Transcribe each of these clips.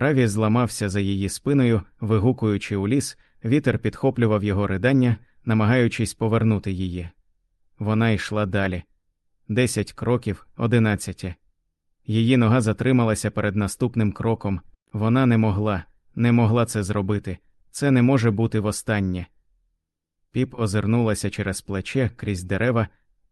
Раві зламався за її спиною, вигукуючи у ліс, вітер підхоплював його ридання, намагаючись повернути її. Вона йшла далі. Десять кроків, одинадцяті. Її нога затрималася перед наступним кроком. Вона не могла, не могла це зробити. Це не може бути востаннє. Піп озирнулася через плече крізь дерева.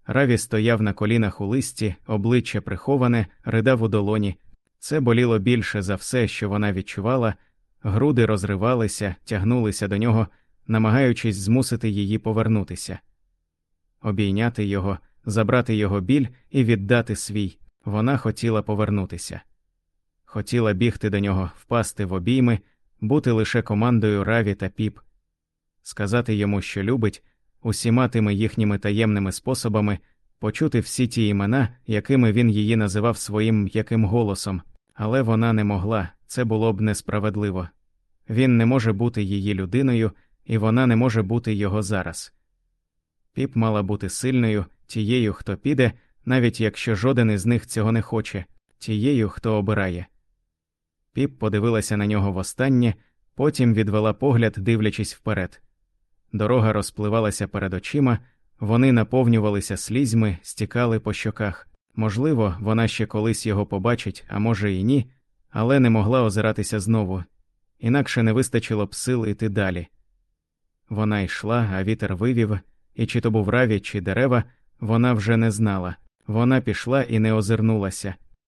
Раві стояв на колінах у листі, обличчя приховане, ридав у долоні. Це боліло більше за все, що вона відчувала, груди розривалися, тягнулися до нього, намагаючись змусити її повернутися, обійняти його, забрати його біль і віддати свій. Вона хотіла повернутися. Хотіла бігти до нього, впасти в обійми, бути лише командою Раві та піп, сказати йому, що любить, усіма тими їхніми таємними способами, почути всі ті імена, якими він її називав своїм м'яким голосом, але вона не могла, це було б несправедливо. Він не може бути її людиною, і вона не може бути його зараз. Піп мала бути сильною, тією, хто піде, навіть якщо жоден із них цього не хоче, тією, хто обирає. Піп подивилася на нього востаннє, потім відвела погляд, дивлячись вперед. Дорога розпливалася перед очима, вони наповнювалися слізьми, стікали по щоках. Можливо, вона ще колись його побачить, а може і ні, але не могла озиратися знову, інакше не вистачило б сил іти далі. Вона йшла, а вітер вивів, і чи то був раві, чи дерева, вона вже не знала. Вона пішла і не озирнулася.